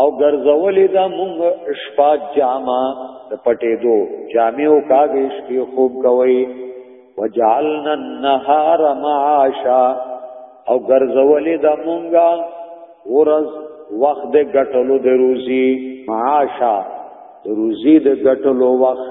او ګرځولې دا مونږ شپه جامه د پټې دو جامې او کاږې شپې خوب کوي وجعلنا النهار معاشا او ګرځولې دا مونږ ورځ وخت د ګټلو د روزي معاشا د روزي د ګټلو وخت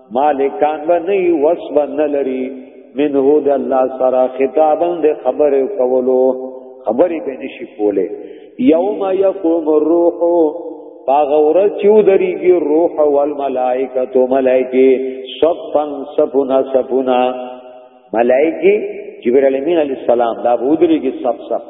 مالکان بنی وسبن لری منه د الله سره خطابن د خبر کولو خبرې به نشي کوله یوم یقوم الروح باغ ورځ چې ودریږي روح او الملائکه تو ملائکه صفن صفنا صفنا ملائکه جبرئیل امین علی السلام دا ودریږي صف صف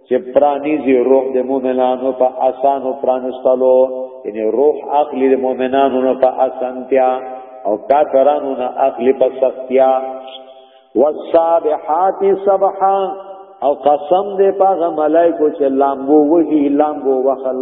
چې پرانیزي روح د مؤمنانو په اسانو پرانستلو یعنی روح اخلي د مؤمنانو نه په اسانتیا او کافرانو نه اخلي په سختیا والسابحات سبحا او قسم دې پاغه ملائکو چې لامبو وهي لامبو وخل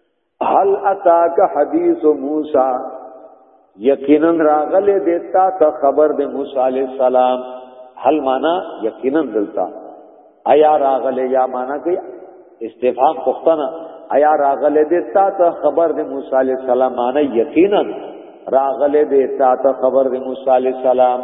هل اتاک حدیث موسی یقینا راغله دیتا ته خبر د موسی علی السلام هل معنا یقینا دلتا ایا راغله یا معنا کوي استفهام پختنه ایا راغله دیتا ته خبر د موسی علی السلام معنا یقینا راغله دیتا ته خبر د موسی علی السلام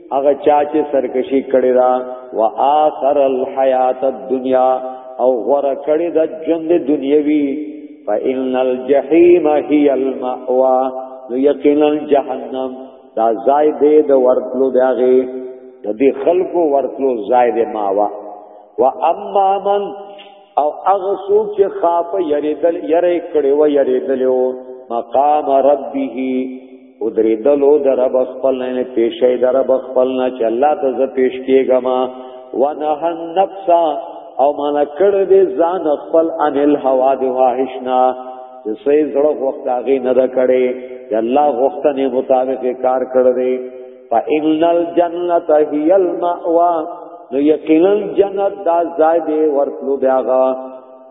هغه چا چې سرکشي کړی دا وا اخر الحیات الدنیا او غره کړی دا ژوند دنیوي فإن الجحیم هی المأوا نو یقینا جهنم دا ځای دې د ورتلو دغه د دې خلکو ورتلو ځای دې ماوا وا اما من او هغه څوک چې خاف یریدل یری کړي و یریدلو مقام ربه او درېدلو د رب خپل نه پیشې د رب خپل نه چې الله ته ز پیش کېګم ونه النفس او مان کړ دې ځان خپل ان الهوا د واهشنا چې سې زړه وخت هغه نه دا کړې چې الله غوښتنې مطابق کار کړ دې فإن الجنة هي المأوى نو یقینا جنت دا ځای دی ورتلو بیاغه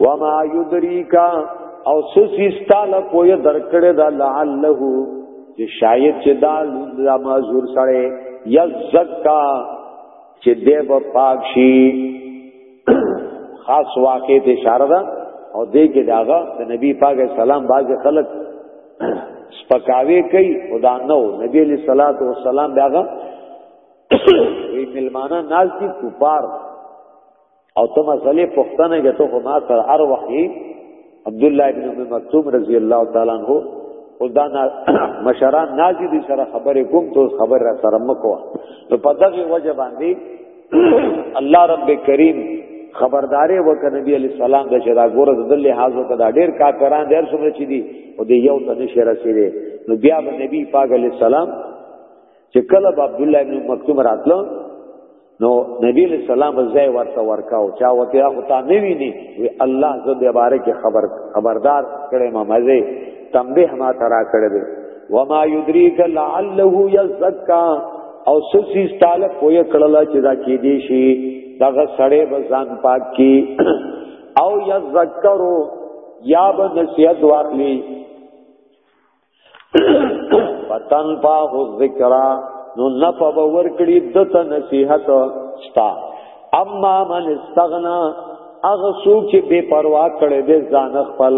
وما يدريك او سوسی ستاله پوی درکړه دا لعله چې شاید چې دا دا معذور سره یزکا چې دیو پاک شي خاص واقع ته اشاره ده او دې کې داغه د نبی پاک سلام باز خلق سپکاوي کوي خدا نو نبی علیہ الصلات والسلام داغه وی ملمانه ناز دي کوپار او ته مسلې پښتنه کې ته خو ما سره هر وخت عبد الله ابن ام مکتوم رضی الله تعالی عنہ او دا مشران نازي دي سره خبرې کوم ته خبر را سره مکو نو په دغه وجه باندې الله رب کریم خبردارې وک نبی علی السلام د چې دا ګوره د دل حاضر کدا ډیر کافران ډیر څومره چي دي او د یو ته نشه رسیدي نو بیا به نبی پاک علی السلام چې کله عبد الله ابن مکتوم راتلو نو نبی علیہ السلام ځای ورته ورکاو چا وته خو تا نه ویني وی الله زو دې باره کې خبر خبردار کړي ما مزه تنبیه ما ترا کړي دي وما یدریک لعله یزکا او سسی تعالی کوی کړل چې دا کې دی شي دغه سړې بزان پاک کی او یذکرو یا به نصیحت واخلی وطن پا هو ذکر نو نفع باور کړي دته نصيحت ستا اما من استغنا اغه سوق چې بے پروا کړي دې ځان خپل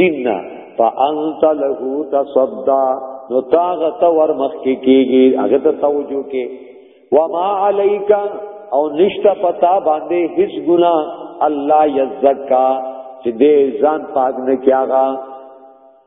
دین نه فانت له تصدا نو تاغه ته ور مخ کې کیږي هغه ته توجه کې وما عليك او نشتا پتا باندې هیڅ ګنا الله یزکا چې دې ځان پاک نه کیاغا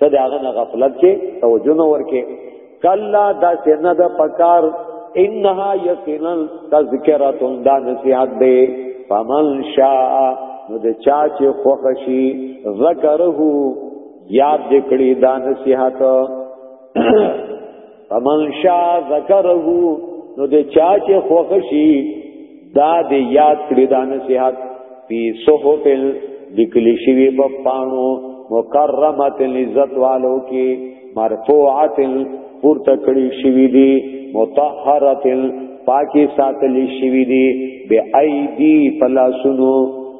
ته دا غنه غفلت کې توجه نه ورکې کلا دا سینه د پکار انها یقینا تذکرہ دا نصیحت دی فمن شاء نو د چا چې خوښ شي ذکره یاد دې کړی دا نصیحت فمن شاء ذکره نو د چا چې خوښ شي دا دې یاد کړی دا نصيحت په صحف لیکل شوی په پانو مکرمت عزت والو کې مرفوعات پورته کړی شوی دی مطهرات پاکي ساتلی شوی دی به ايدي پلاسونو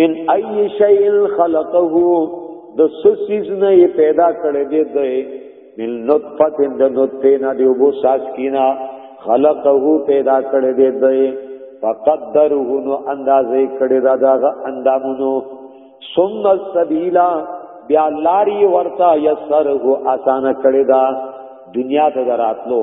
من ای شیء خلقه د سسیز نه پیدا کړی دی دی من نطفه د نطفه نه دی وبو ساس کینا خلقه پیدا کړی دی دی فقدره نو اندازې کړی دا دغه اندامونو ثم السبیل بیا لاری ورتا یسره آسان کړی دا دنیا ته دراتلو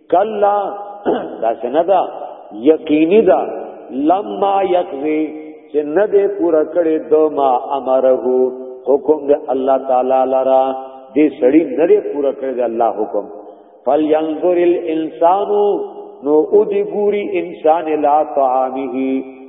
کلا دا څنګه دا یقیني دا لما یقضی چې نه دې پورا کړي دو ما امره حکم دې الله تعالی لرا دې سړی نه دې پورا کړي دې الله حکم فلینظر الانسان نو او دې ګوري انسان لا طعامه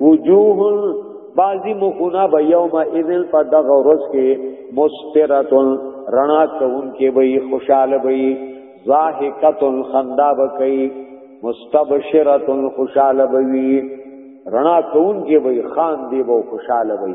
وجوه بعضی مخونه به یوم اذن په دغه ورځ کې مسترتن رڼا کون کې به خوشاله به ضاحکتن خندا به کوي مستبشرتن خوشاله به وي رڼا کون کې به خان دی به خوشاله به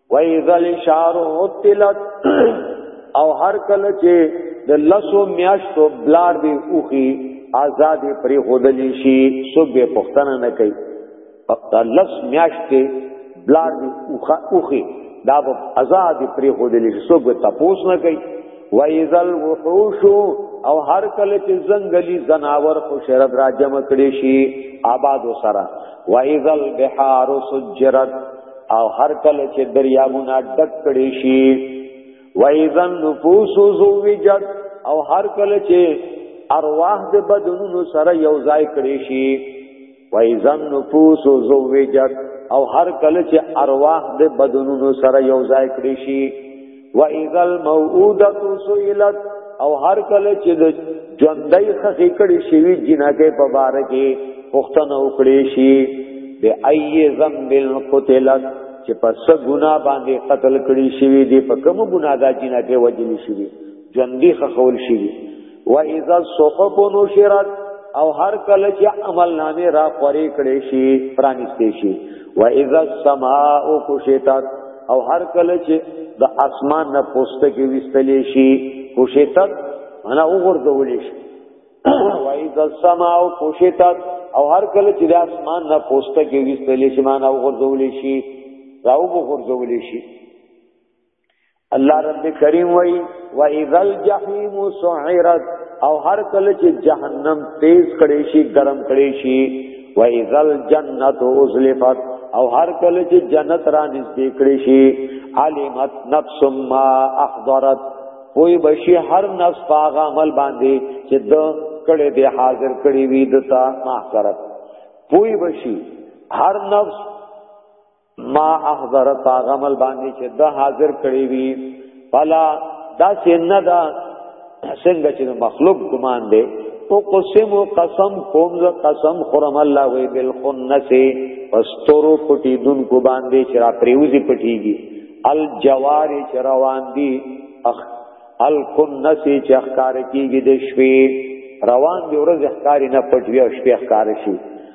وَإِذَا الْإِشَارُ عُطِّلَتْ او هر کله چې د لسو میاشتو بلار دی اوخي آزاد پرې خودلی شي څوک به پښتنه نه کوي فقط لس میاشتې بلار دی اوخه اوخي دا به آزاد پرې خودلی شي څوک به تپوس نه کوي وَإِذَا الْوُحُوشُ او هر کله چې زنګلی زناور خو شرد را جمع کړي شي آباد وسره وَإِذَا الْبِحَارُ سُجِّرَتْ او هر کله چې دریابونه ډک کړي شي وایذن نفوس زوجت او هر کله چې ارواح د بدنونو سره یو ځای کړي شي وایذن نفوس زوجت او هر کله چې ارواح د بدنونو سره یو ځای کړي شي و اذا الموعوده سئلت او هر کله چې د ژوندۍ خخې کړي شي جنګه په بار کې پښتنه وکړي شي به اي ذنب قتلت چې پس ګنا باندې قتل کړي شي دي په کوم ګنا دا جنګه وجلي شي ژوندۍ خخول شي و اذا الصحف نشرت او هر کله چې عمل نامه را خوري کړي شي پرانیستي شي و اذا السماء كشطت او هر کله چې د اسمان نه پوسټه کې وستلې شي کوشتت انا وګرځولې شي وای د سما او کوشتت او هر کله چې د اسمان نه پوسټه کې وستلې شي معنا وګرځولې شي راو وګرځولې شي الله رب کریم وای و اذا الجحیم سعرت او هر کله چې جهنم تیز کړي شي گرم کړي شي و اذا الجنت ازلفت او هر کله چې جنت را نږدې کړي شي علمت نفس ما احضرت وای بشي هر نفس باغ عمل باندې چې د کړي دی حاضر کړي وي دتا ما کرت پوی بشي هر نفس ما احضر تاغمل باندې چې د حاضر کړی وی فلا دا څنګه دا څنګه چې مخلوق ګمان دی او قسم او قسم کوم ز قسم خرم الله وی بالخنس پسترو پټی دن کو باندې چې را پریوزی پټیږي الجوار چې روان دي اخ الکنس چې اخکار کیږي د شپې روان دی ورځ اخکاری نه پټوي او شپې اخکار شي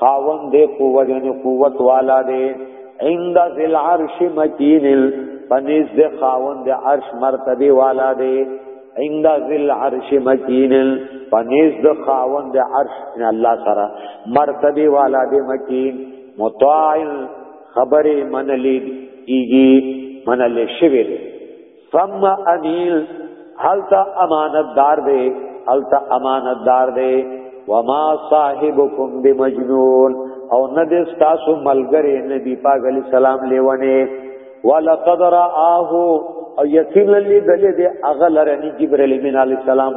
خاوند دې قوت یعنی قوت والا دې عند ذل عرش مکین پنیز دې خاوند دې عرش مرتبه والا دې عند ذل عرش مکین پنیز دې خاوند دې عرش ان الله سره مرتبه والا دې مکین مطاعن خبره منلید کیږي منل شوی دی ثم امین حالتا امانت دار دے حالتا امانت دار دے وما صاحبکم بمجنون او نه دې تاسو ملګری نبی پاک علی سلام لیونه ولقد رآه او یقینا لذل دې اغلرنی جبرئیل امین علی السلام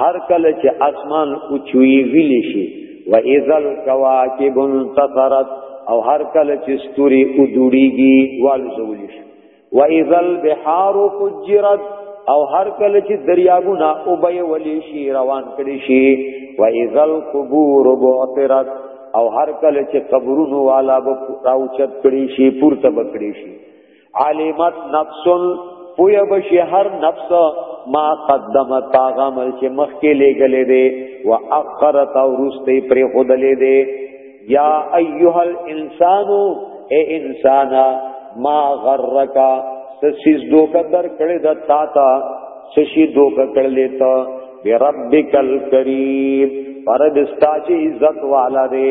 هر کله چې اسمان او چوي ویلی شي و اذل کواکب انتصرت او هر کله چې ستوري او دوړيږي والزول شي و اذل بحار فجرت او هر کله چې دریاګونه او به ولي شي روان کړي شي و اذل قبور بعثرت او هر کله چې قبرونو والا به راوچت کړي شي پورته بکړي شي علیمت نفس پویا بشی هر نفس ما قدمت پاغ عمل چې مخکې لګلې دي وا اخرت او رستي پر خودلې دي یا ایها الانسان اے انسان ما غرک سسیز دوکا در کړه د تا تا سشي دوکا کړلې تا بربک الکریم پرد استا چې عزت والا دی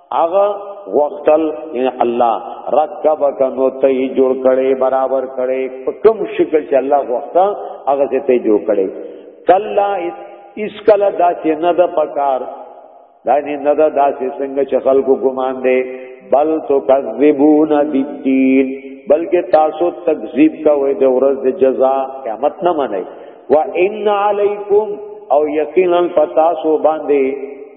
هغه وقتل ان الله رکبک نو ته جوړ کړي برابر کړي په کوم شکل چې الله وقتا هغه ته جوړ کړي کلا اس کلا داسې نه د پکار دا نه نه دا داسې څنګه چې خلکو ګمان دی بل تو کذبون بالدین بلکې تاسو تکذیب کوئ د ورځ د جزا قیامت نه منئ و ان علیکم او یقینا پتاسو باندې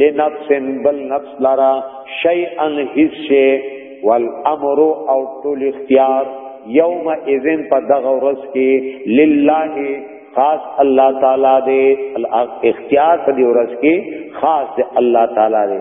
لنفس بل نفس لرا شیئا هیڅ شی والامر او ټول اختیار یوم اذن په دغه ورځ کې لله خاص الله تعالی دې اختیار په دې ورځ کې خاص الله تعالی دې